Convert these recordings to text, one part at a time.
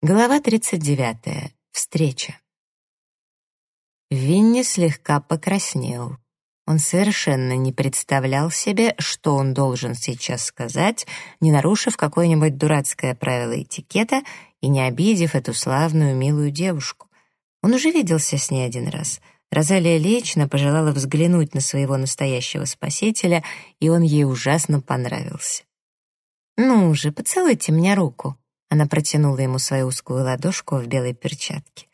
Глава 39. Встреча. Винни слегка покраснел. Он совершенно не представлял себе, что он должен сейчас сказать, не нарушив какое-нибудь дурацкое правило этикета и не обидев эту славную, милую девушку. Он уже виделся с ней один раз. Розалия лично пожелала взглянуть на своего настоящего спасителя, и он ей ужасно понравился. «Ну же, поцелуйте мне руку», она протянула ему свою узкую ладошку в белой перчатке.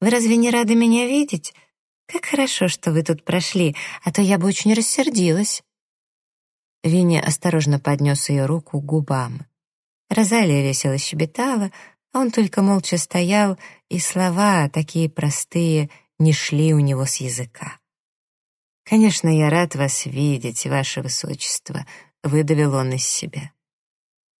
«Вы разве не рады меня видеть? Как хорошо, что вы тут прошли, а то я бы очень рассердилась». Винни осторожно поднес ее руку к губам. Розалия весело щебетала, а он только молча стоял, и слова, такие простые, не шли у него с языка. «Конечно, я рад вас видеть, ваше высочество», — выдавил он из себя.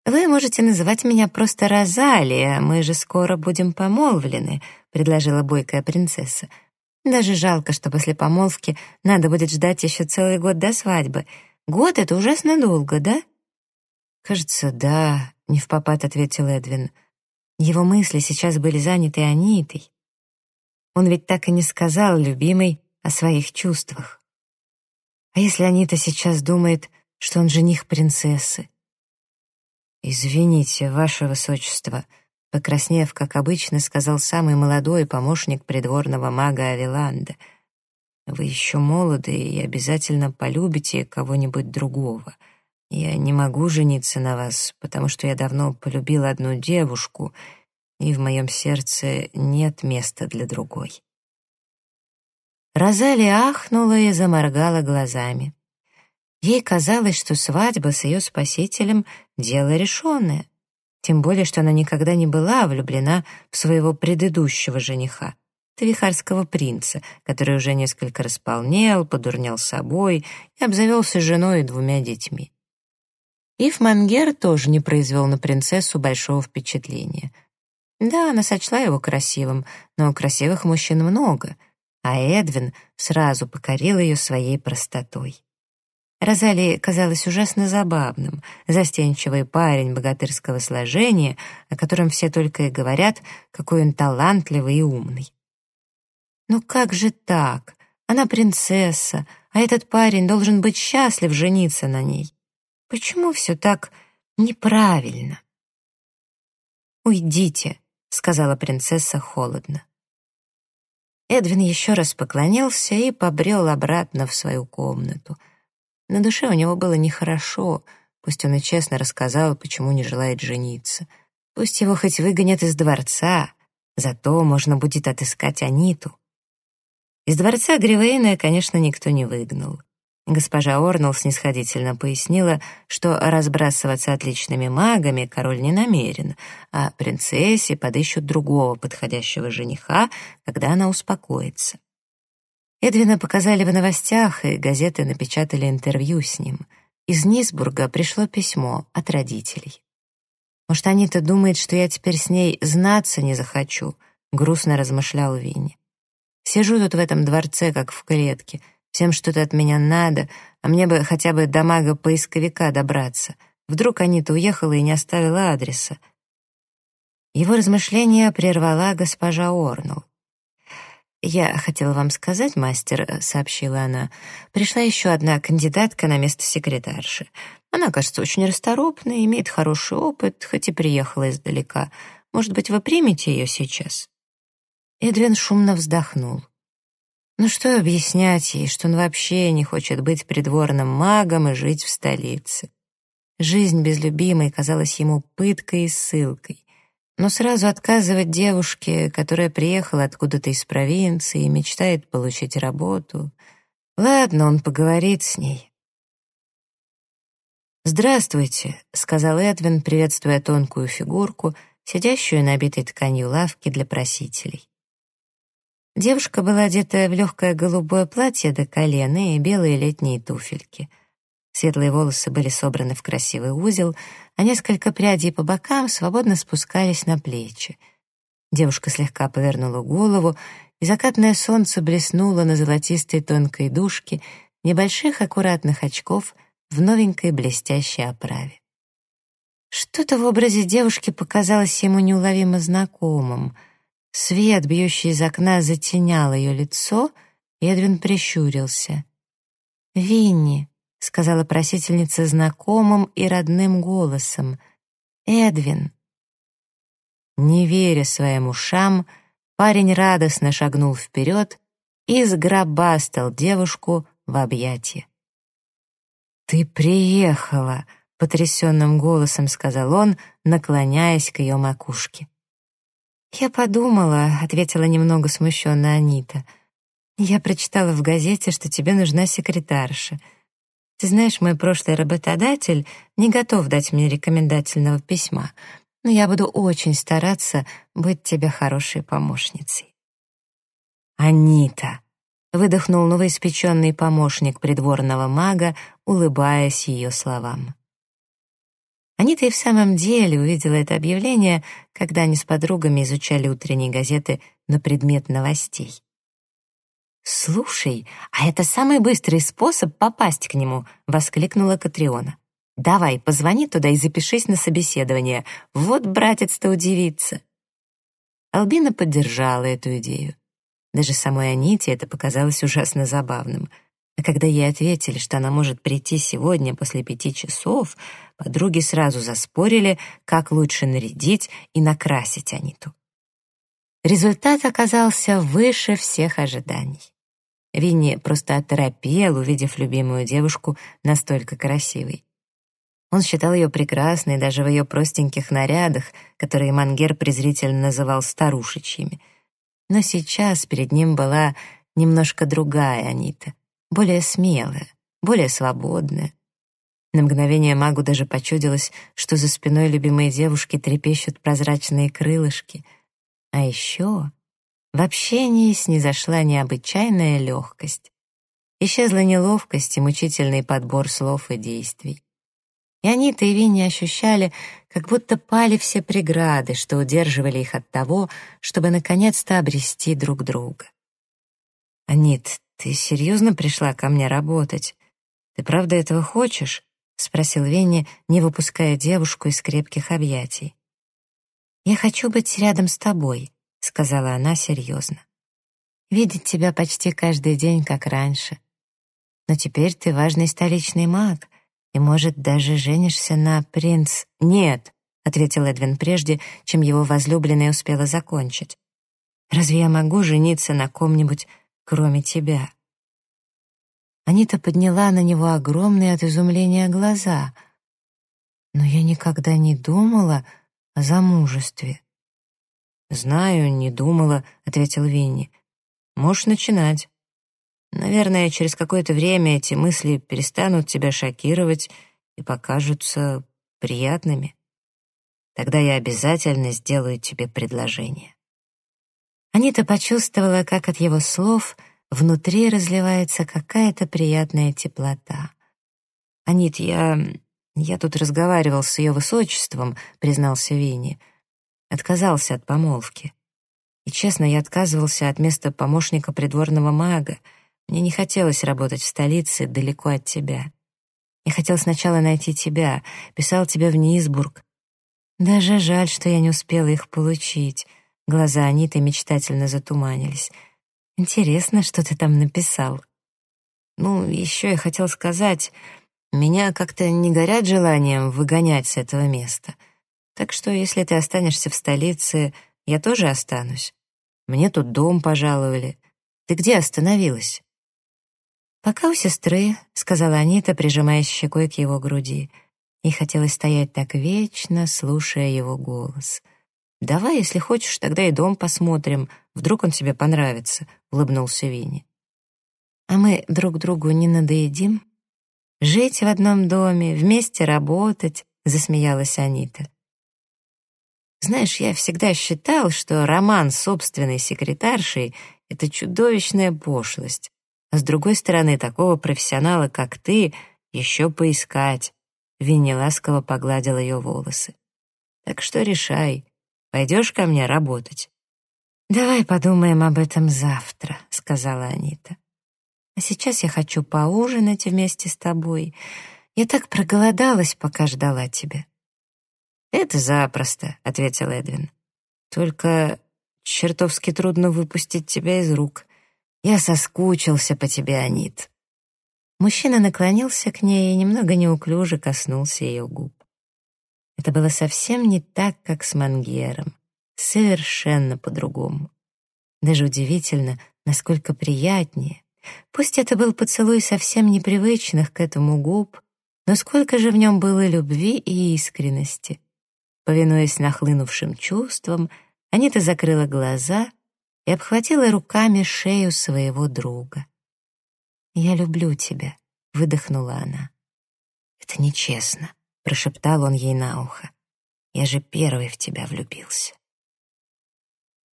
«Вы можете называть меня просто Розалия, мы же скоро будем помолвлены», — предложила бойкая принцесса. «Даже жалко, что после помолвки надо будет ждать еще целый год до свадьбы. Год — это ужасно долго, да?» «Кажется, да», — не в попад ответил Эдвин. Его мысли сейчас были заняты Анитой. Он ведь так и не сказал любимой о своих чувствах. А если Анита сейчас думает, что он жених принцессы? «Извините, ваше высочество», — покраснев, как обычно, сказал самый молодой помощник придворного мага Авиланда. «Вы еще молоды и обязательно полюбите кого-нибудь другого. Я не могу жениться на вас, потому что я давно полюбил одну девушку, и в моем сердце нет места для другой». Розалия ахнула и заморгала глазами. Ей казалось, что свадьба с ее спасителем — дело решенное. Тем более, что она никогда не была влюблена в своего предыдущего жениха, Твихарского принца, который уже несколько располнел, подурнел собой и обзавелся женой и двумя детьми. Ив Мангер тоже не произвел на принцессу большого впечатления. Да, она сочла его красивым, но красивых мужчин много, а Эдвин сразу покорил ее своей простотой. Розали казалось ужасно забавным, застенчивый парень богатырского сложения, о котором все только и говорят, какой он талантливый и умный. Но как же так? Она принцесса, а этот парень должен быть счастлив жениться на ней. Почему все так неправильно? «Уйдите», — сказала принцесса холодно. Эдвин еще раз поклонился и побрел обратно в свою комнату — на душе у него было нехорошо, пусть он и честно рассказал, почему не желает жениться. Пусть его хоть выгонят из дворца, зато можно будет отыскать Аниту. Из дворца Гривейна, конечно, никто не выгнал. Госпожа Орнелл снисходительно пояснила, что разбрасываться отличными магами король не намерен, а принцессе подыщут другого подходящего жениха, когда она успокоится. Эдвина показали в новостях, и газеты напечатали интервью с ним. Из Нисбурга пришло письмо от родителей. «Может, Анита думает, что я теперь с ней знаться не захочу», — грустно размышлял Винни. «Сижу тут в этом дворце, как в клетке. Всем что-то от меня надо, а мне бы хотя бы до мага-поисковика добраться. Вдруг Анита уехала и не оставила адреса». Его размышления прервала госпожа Орнелл. «Я хотела вам сказать, мастер», — сообщила она, «пришла еще одна кандидатка на место секретарши. Она, кажется, очень расторопная, имеет хороший опыт, хоть и приехала издалека. Может быть, вы примете ее сейчас?» Эдвин шумно вздохнул. Ну что объяснять ей, что он вообще не хочет быть придворным магом и жить в столице? Жизнь без любимой казалась ему пыткой и ссылкой. Но сразу отказывать девушке, которая приехала откуда-то из провинции и мечтает получить работу... Ладно, он поговорит с ней. «Здравствуйте», — сказал Эдвин, приветствуя тонкую фигурку, сидящую на обитой тканью лавки для просителей. Девушка была одета в легкое голубое платье до колена и белые летние туфельки. Светлые волосы были собраны в красивый узел, а несколько прядей по бокам свободно спускались на плечи. Девушка слегка повернула голову, и закатное солнце блеснуло на золотистой тонкой дужке небольших аккуратных очков в новенькой блестящей оправе. Что-то в образе девушки показалось ему неуловимо знакомым. Свет, бьющий из окна, затенял ее лицо, и Эдвин прищурился. «Винни», — сказала просительница знакомым и родным голосом. «Эдвин». Не веря своим ушам, парень радостно шагнул вперед и сгробастал девушку в объятия. «Ты приехала!» — потрясенным голосом сказал он, наклоняясь к ее макушке. «Я подумала», — ответила немного смущенно Анита. «Я прочитала в газете, что тебе нужна секретарша. Ты знаешь, мой прошлый работодатель не готов дать мне рекомендательного письма, но я буду очень стараться быть тебе хорошей помощницей». «Анита!» — выдохнул новоиспеченный помощник придворного мага, улыбаясь ее словам. Анита и в самом деле увидела это объявление, когда они с подругами изучали утренние газеты на предмет новостей. «Слушай, а это самый быстрый способ попасть к нему!» — воскликнула Катриона. «Давай, позвони туда и запишись на собеседование. Вот братец-то удивится!» Албина поддержала эту идею. Даже самой Аните это показалось ужасно забавным — а когда ей ответили, что она может прийти сегодня после пяти часов, подруги сразу заспорили, как лучше нарядить и накрасить Аниту. Результат оказался выше всех ожиданий. Винни просто оторопел, увидев любимую девушку настолько красивой. Он считал ее прекрасной даже в ее простеньких нарядах, которые Мангер презрительно называл старушечьими. Но сейчас перед ним была немножко другая Анита, более смелая, более свободная. На мгновение магу даже почудилось, что за спиной любимой девушки трепещут прозрачные крылышки. А еще в общении снизошла необычайная легкость. Исчезла неловкость и мучительный подбор слов и действий. И они-то и Винни ощущали, как будто пали все преграды, что удерживали их от того, чтобы наконец-то обрести друг друга. «Анит, «Ты серьезно пришла ко мне работать? Ты правда этого хочешь?» — спросил Венни, не выпуская девушку из крепких объятий. «Я хочу быть рядом с тобой», — сказала она серьезно. «Видеть тебя почти каждый день, как раньше. Но теперь ты важный столичный маг, и, может, даже женишься на принц...» «Нет», — ответил Эдвин прежде, чем его возлюбленная успела закончить. «Разве я могу жениться на ком-нибудь, кроме тебя. Анита подняла на него огромные от изумления глаза. Но я никогда не думала о замужестве. «Знаю, не думала», — ответил Винни. «Можешь начинать. Наверное, через какое-то время эти мысли перестанут тебя шокировать и покажутся приятными. Тогда я обязательно сделаю тебе предложение». Анита почувствовала, как от его слов внутри разливается какая-то приятная теплота. «Анит, я... я тут разговаривал с ее высочеством», — признался Винни. Отказался от помолвки. И, честно, я отказывался от места помощника придворного мага. Мне не хотелось работать в столице, далеко от тебя. Я хотел сначала найти тебя, писал тебе в Низбург. Даже жаль, что я не успела их получить. Глаза Аниты мечтательно затуманились. «Интересно, что ты там написал?» «Ну, еще я хотел сказать, меня как-то не горят желанием выгонять с этого места. Так что, если ты останешься в столице, я тоже останусь. Мне тут дом пожаловали. Ты где остановилась?» «Пока у сестры», — сказала Анита, прижимаясь щекой к его груди. И хотелось стоять так вечно, слушая его голос — «Давай, если хочешь, тогда и дом посмотрим. Вдруг он тебе понравится», — улыбнулся Винни. «А мы друг другу не надоедим? Жить в одном доме, вместе работать», — засмеялась Анита. «Знаешь, я всегда считал, что роман с собственной секретаршей — это чудовищная пошлость. А с другой стороны, такого профессионала, как ты, еще поискать». Винни ласково погладил ее волосы. «Так что решай, Пойдешь ко мне работать?» «Давай подумаем об этом завтра», — сказала Анита. «А сейчас я хочу поужинать вместе с тобой. Я так проголодалась, пока ждала тебя». «Это запросто», — ответил Эдвин. «Только чертовски трудно выпустить тебя из рук. Я соскучился по тебе, Анит». Мужчина наклонился к ней и немного неуклюже коснулся ее губ. Это было совсем не так, как с Мангером. Совершенно по-другому. Даже удивительно, насколько приятнее. Пусть это был поцелуй совсем непривычных к этому губ, но сколько же в нем было любви и искренности. Повинуясь нахлынувшим чувствам, Анита закрыла глаза и обхватила руками шею своего друга. «Я люблю тебя», — выдохнула она. «Это нечестно», — прошептал он ей на ухо. «Я же первый в тебя влюбился».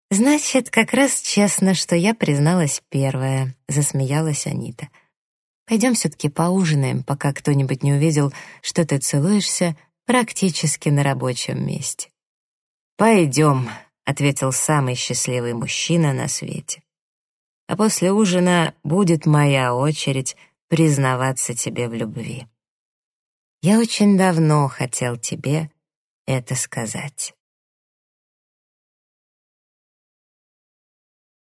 «Значит, как раз честно, что я призналась первая», — засмеялась Анита. «Пойдем все-таки поужинаем, пока кто-нибудь не увидел, что ты целуешься практически на рабочем месте». «Пойдем», — ответил самый счастливый мужчина на свете. «А после ужина будет моя очередь признаваться тебе в любви. Я очень давно хотел тебе это сказать».